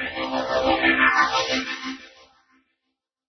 Amen.